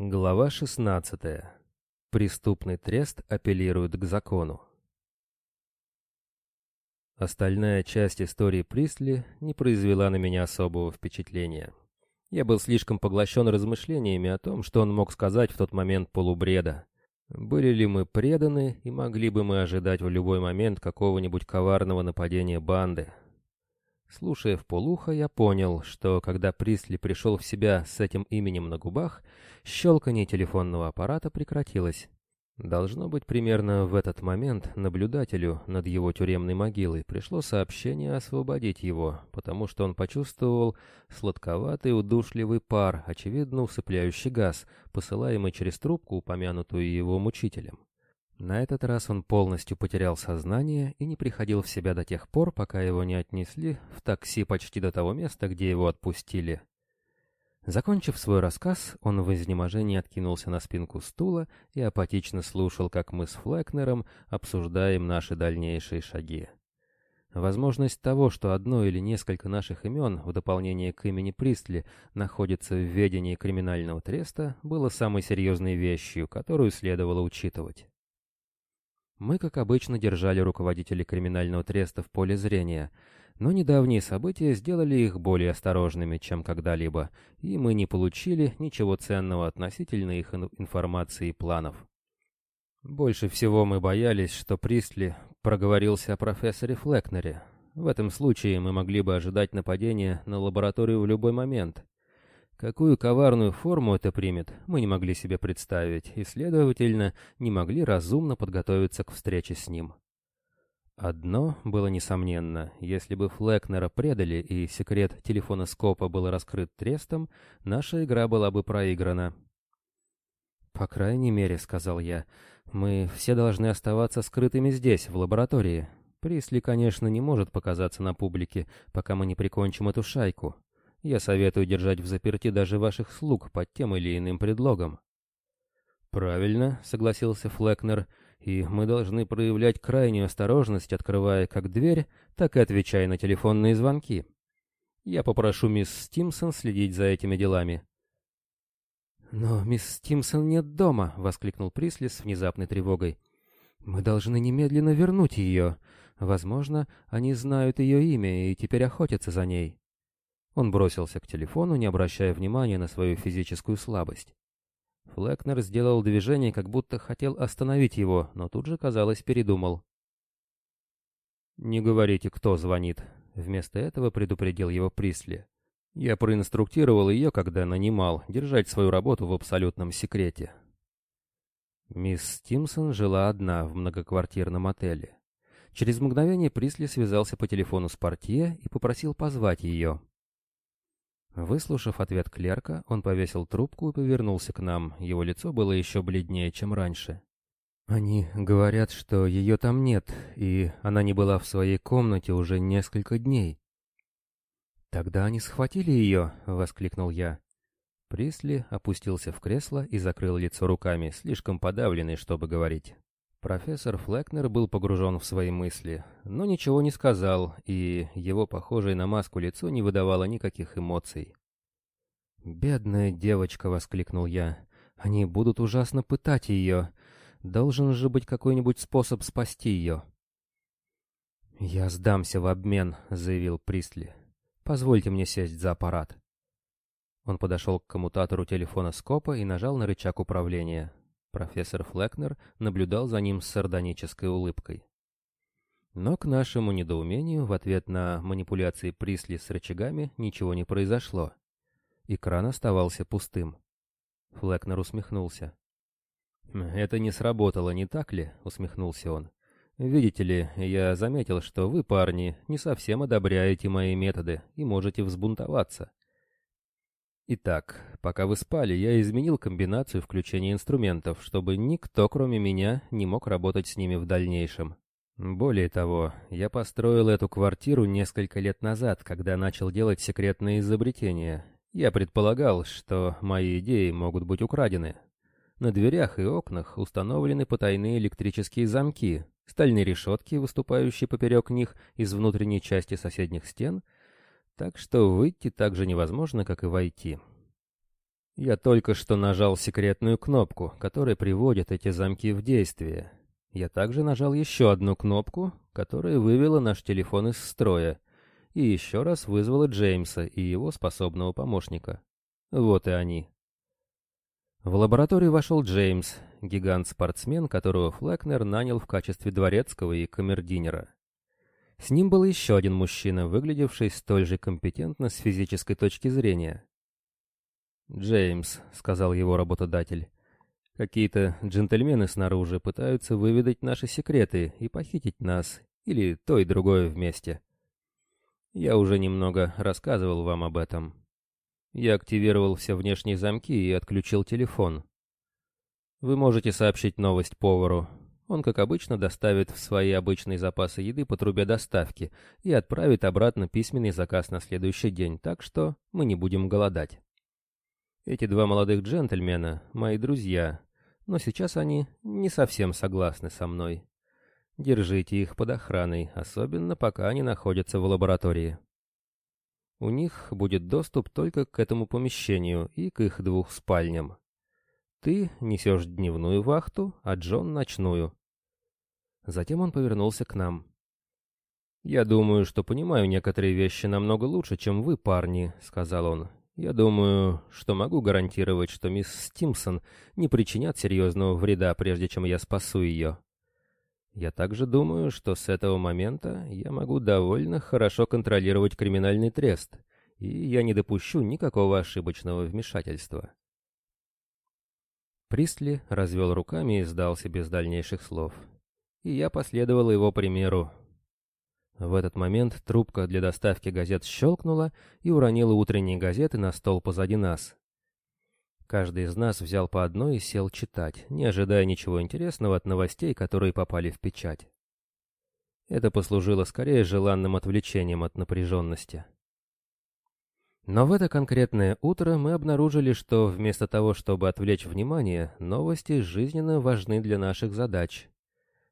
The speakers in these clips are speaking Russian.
Глава 16. Преступный трест апеллирует к закону. Остальная часть истории Присли не произвела на меня особого впечатления. Я был слишком поглощен размышлениями о том, что он мог сказать в тот момент полубреда. Были ли мы преданы и могли бы мы ожидать в любой момент какого-нибудь коварного нападения банды? Слушая в полухо, я понял, что когда Присли пришел в себя с этим именем на губах, щелканье телефонного аппарата прекратилось. Должно быть, примерно в этот момент наблюдателю над его тюремной могилой пришло сообщение освободить его, потому что он почувствовал сладковатый удушливый пар, очевидно усыпляющий газ, посылаемый через трубку, упомянутую его мучителем. На этот раз он полностью потерял сознание и не приходил в себя до тех пор, пока его не отнесли в такси почти до того места, где его отпустили. Закончив свой рассказ, он в изнеможении откинулся на спинку стула и апатично слушал, как мы с Флекнером обсуждаем наши дальнейшие шаги. Возможность того, что одно или несколько наших имен в дополнение к имени Пристли находится в ведении криминального треста, было самой серьезной вещью, которую следовало учитывать. Мы, как обычно, держали руководителей криминального треста в поле зрения, но недавние события сделали их более осторожными, чем когда-либо, и мы не получили ничего ценного относительно их информации и планов. Больше всего мы боялись, что Пристли проговорился о профессоре Флекнере. В этом случае мы могли бы ожидать нападения на лабораторию в любой момент, Какую коварную форму это примет, мы не могли себе представить, и, следовательно, не могли разумно подготовиться к встрече с ним. Одно было несомненно, если бы Флекнера предали и секрет телефоноскопа был раскрыт трестом, наша игра была бы проиграна. «По крайней мере», — сказал я, — «мы все должны оставаться скрытыми здесь, в лаборатории. Присли, конечно, не может показаться на публике, пока мы не прикончим эту шайку. Я советую держать в заперти даже ваших слуг под тем или иным предлогом. Правильно, согласился Флекнер, и мы должны проявлять крайнюю осторожность, открывая как дверь, так и отвечая на телефонные звонки. Я попрошу мисс Стимсон следить за этими делами. «Но мисс Стимсон нет дома!» — воскликнул Присли с внезапной тревогой. «Мы должны немедленно вернуть ее. Возможно, они знают ее имя и теперь охотятся за ней». Он бросился к телефону, не обращая внимания на свою физическую слабость. Флекнер сделал движение, как будто хотел остановить его, но тут же, казалось, передумал. «Не говорите, кто звонит», — вместо этого предупредил его Присли. «Я проинструктировал ее, когда нанимал, держать свою работу в абсолютном секрете». Мисс Стимсон жила одна в многоквартирном отеле. Через мгновение Присли связался по телефону с портье и попросил позвать ее. Выслушав ответ клерка, он повесил трубку и повернулся к нам. Его лицо было еще бледнее, чем раньше. «Они говорят, что ее там нет, и она не была в своей комнате уже несколько дней». «Тогда они схватили ее!» — воскликнул я. Присли опустился в кресло и закрыл лицо руками, слишком подавленный, чтобы говорить. Профессор Флекнер был погружен в свои мысли, но ничего не сказал, и его похожее на маску лицо не выдавало никаких эмоций. «Бедная девочка!» — воскликнул я. «Они будут ужасно пытать ее. Должен же быть какой-нибудь способ спасти ее». «Я сдамся в обмен», — заявил Пристли. «Позвольте мне сесть за аппарат». Он подошел к коммутатору телефона Скопа и нажал на рычаг управления. Профессор Флекнер наблюдал за ним с сардонической улыбкой. Но к нашему недоумению в ответ на манипуляции Присли с рычагами ничего не произошло. Экран оставался пустым. Флекнер усмехнулся. «Это не сработало, не так ли?» — усмехнулся он. «Видите ли, я заметил, что вы, парни, не совсем одобряете мои методы и можете взбунтоваться. Итак, пока вы спали, я изменил комбинацию включения инструментов, чтобы никто, кроме меня, не мог работать с ними в дальнейшем. Более того, я построил эту квартиру несколько лет назад, когда начал делать секретные изобретения. Я предполагал, что мои идеи могут быть украдены. На дверях и окнах установлены потайные электрические замки, стальные решетки, выступающие поперек них из внутренней части соседних стен — так что выйти так же невозможно, как и войти. Я только что нажал секретную кнопку, которая приводит эти замки в действие. Я также нажал еще одну кнопку, которая вывела наш телефон из строя, и еще раз вызвала Джеймса и его способного помощника. Вот и они. В лабораторию вошел Джеймс, гигант-спортсмен, которого Флекнер нанял в качестве дворецкого и камердинера. С ним был еще один мужчина, выглядевший столь же компетентно с физической точки зрения. «Джеймс», — сказал его работодатель, — «какие-то джентльмены снаружи пытаются выведать наши секреты и похитить нас, или то и другое вместе. Я уже немного рассказывал вам об этом. Я активировал все внешние замки и отключил телефон. Вы можете сообщить новость повару. Он, как обычно, доставит в свои обычные запасы еды по трубе доставки и отправит обратно письменный заказ на следующий день, так что мы не будем голодать. Эти два молодых джентльмена — мои друзья, но сейчас они не совсем согласны со мной. Держите их под охраной, особенно пока они находятся в лаборатории. У них будет доступ только к этому помещению и к их двух спальням. Ты несешь дневную вахту, а Джон — ночную. Затем он повернулся к нам. «Я думаю, что понимаю некоторые вещи намного лучше, чем вы, парни», — сказал он. «Я думаю, что могу гарантировать, что мисс Стимсон не причинят серьезного вреда, прежде чем я спасу ее. Я также думаю, что с этого момента я могу довольно хорошо контролировать криминальный трест, и я не допущу никакого ошибочного вмешательства». Пристли развел руками и сдался без дальнейших слов и я последовал его примеру. В этот момент трубка для доставки газет щелкнула и уронила утренние газеты на стол позади нас. Каждый из нас взял по одной и сел читать, не ожидая ничего интересного от новостей, которые попали в печать. Это послужило скорее желанным отвлечением от напряженности. Но в это конкретное утро мы обнаружили, что вместо того, чтобы отвлечь внимание, новости жизненно важны для наших задач.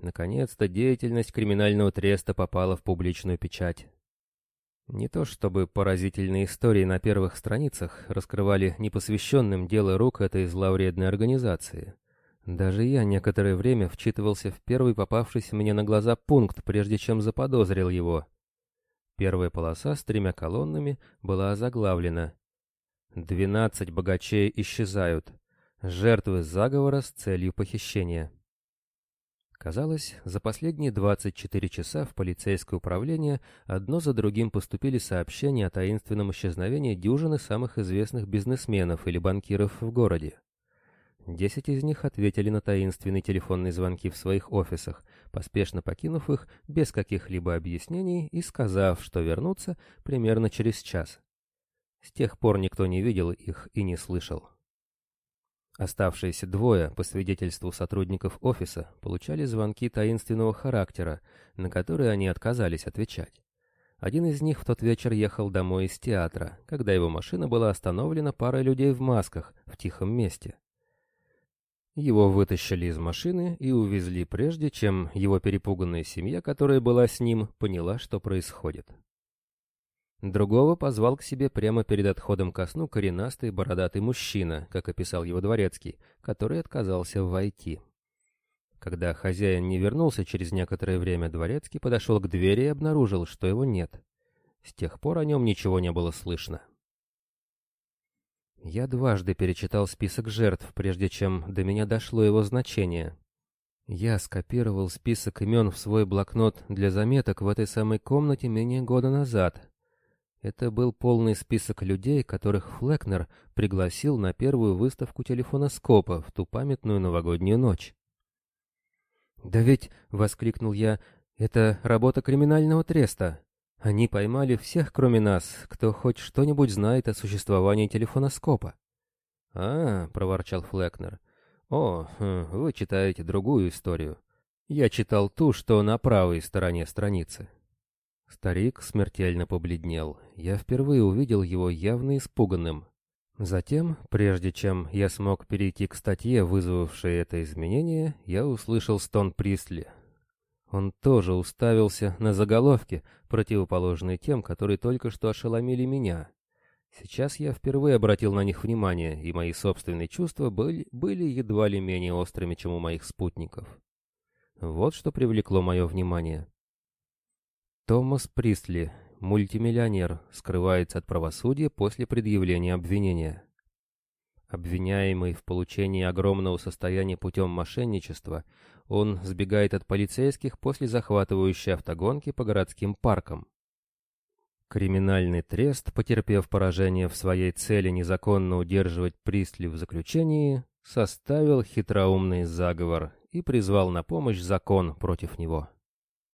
Наконец-то деятельность криминального треста попала в публичную печать. Не то чтобы поразительные истории на первых страницах раскрывали непосвященным дело рук этой зловредной организации. Даже я некоторое время вчитывался в первый попавшийся мне на глаза пункт, прежде чем заподозрил его. Первая полоса с тремя колоннами была озаглавлена «Двенадцать богачей исчезают. Жертвы заговора с целью похищения». Казалось, за последние 24 часа в полицейское управление одно за другим поступили сообщения о таинственном исчезновении дюжины самых известных бизнесменов или банкиров в городе. Десять из них ответили на таинственные телефонные звонки в своих офисах, поспешно покинув их без каких-либо объяснений и сказав, что вернутся примерно через час. С тех пор никто не видел их и не слышал. Оставшиеся двое, по свидетельству сотрудников офиса, получали звонки таинственного характера, на которые они отказались отвечать. Один из них в тот вечер ехал домой из театра, когда его машина была остановлена парой людей в масках в тихом месте. Его вытащили из машины и увезли прежде, чем его перепуганная семья, которая была с ним, поняла, что происходит. Другого позвал к себе прямо перед отходом ко сну коренастый бородатый мужчина, как описал его дворецкий, который отказался войти. Когда хозяин не вернулся через некоторое время, дворецкий подошел к двери и обнаружил, что его нет. С тех пор о нем ничего не было слышно. Я дважды перечитал список жертв, прежде чем до меня дошло его значение. Я скопировал список имен в свой блокнот для заметок в этой самой комнате менее года назад, это был полный список людей, которых Флекнер пригласил на первую выставку телефоноскопа в ту памятную новогоднюю ночь. «Да ведь», — воскликнул я, — «это работа криминального треста. Они поймали всех, кроме нас, кто хоть что-нибудь знает о существовании телефоноскопа». «А, — проворчал Флекнер, — о, хм, вы читаете другую историю. Я читал ту, что на правой стороне страницы». Старик смертельно побледнел. Я впервые увидел его явно испуганным. Затем, прежде чем я смог перейти к статье, вызвавшей это изменение, я услышал стон Присли. Он тоже уставился на заголовки, противоположные тем, которые только что ошеломили меня. Сейчас я впервые обратил на них внимание, и мои собственные чувства были, были едва ли менее острыми, чем у моих спутников. Вот что привлекло мое внимание. Томас Пристли, мультимиллионер, скрывается от правосудия после предъявления обвинения. Обвиняемый в получении огромного состояния путем мошенничества, он сбегает от полицейских после захватывающей автогонки по городским паркам. Криминальный трест, потерпев поражение в своей цели незаконно удерживать Пристли в заключении, составил хитроумный заговор и призвал на помощь закон против него.